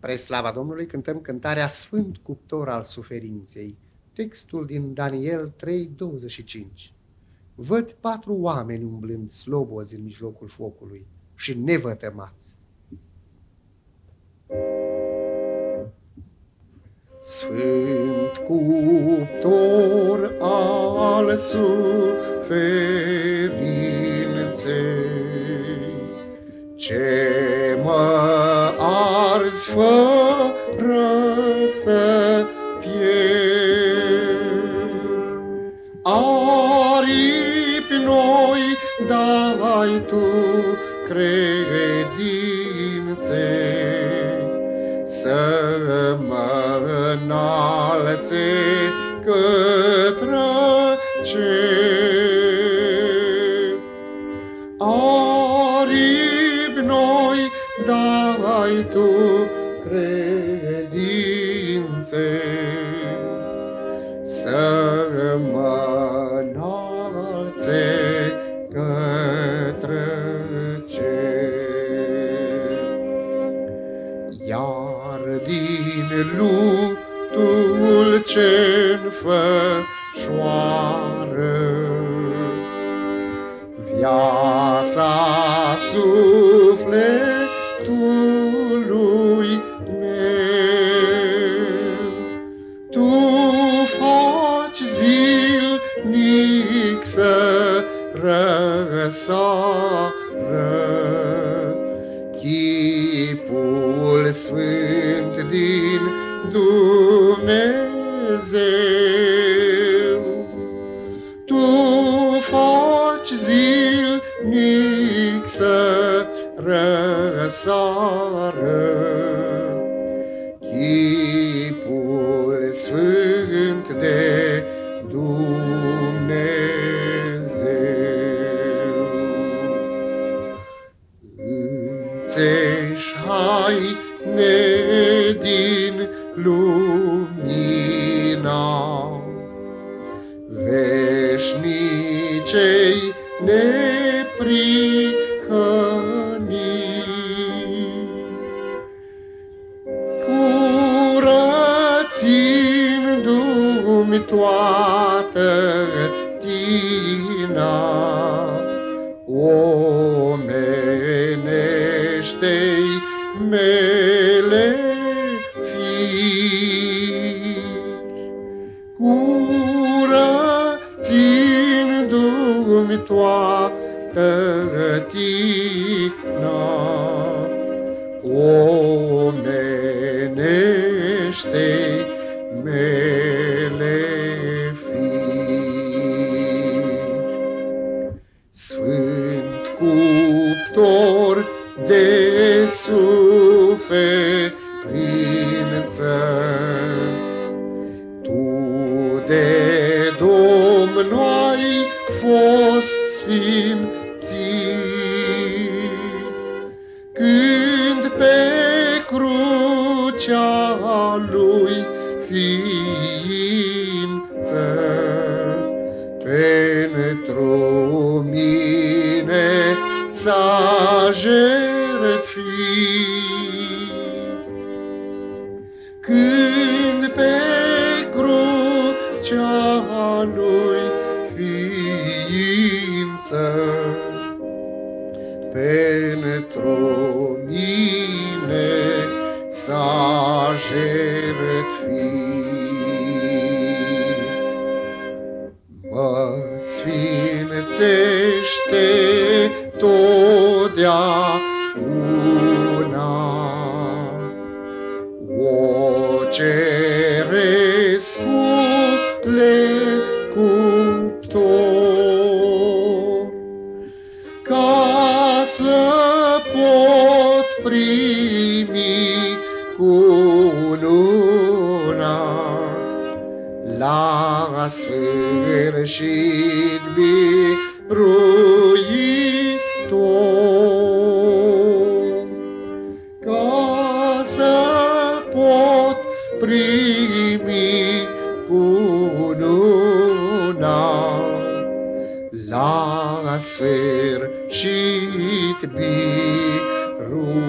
Spre slava Domnului cântăm cântarea Sfânt cuptor al suferinței, textul din Daniel 3:25. Văd patru oameni umblând slobozi în mijlocul focului și nevătămați. Sfânt cuptor al suferinței, ce mă arzi fără să pierd. Aripi noi dai tu credințe, să mă înalțe către dai tu credințe, să mă înalțe către cer. Iar din luptul ce-n fășoară, viața sufletului meu. Tu faci zilnic să răsară chipul sfânt din Dumnezeu. Tu faci zilnic să răsară chipul sfânt de Dumnezeu. Înțeși haine din lumina veșnicei neprihăniți. Curățindu-mi toată tina, omenește-i mele firi. Curățindu-mi toată tina, omenește-i mele firi. Sfânt cuptor de suferință, Tu de Domn ai fost sfințit, Când pe crucea lui ființă, pentru mine s-a jertfit. Când pe crucea lui ființă, pentru mine s-a jertfit. Mă sfințește totdeauna, o cerescule cuptor, ca să pot primi cununa la sfârșit biruitor. Ca să pot primi cununa la sfârșit biruitor.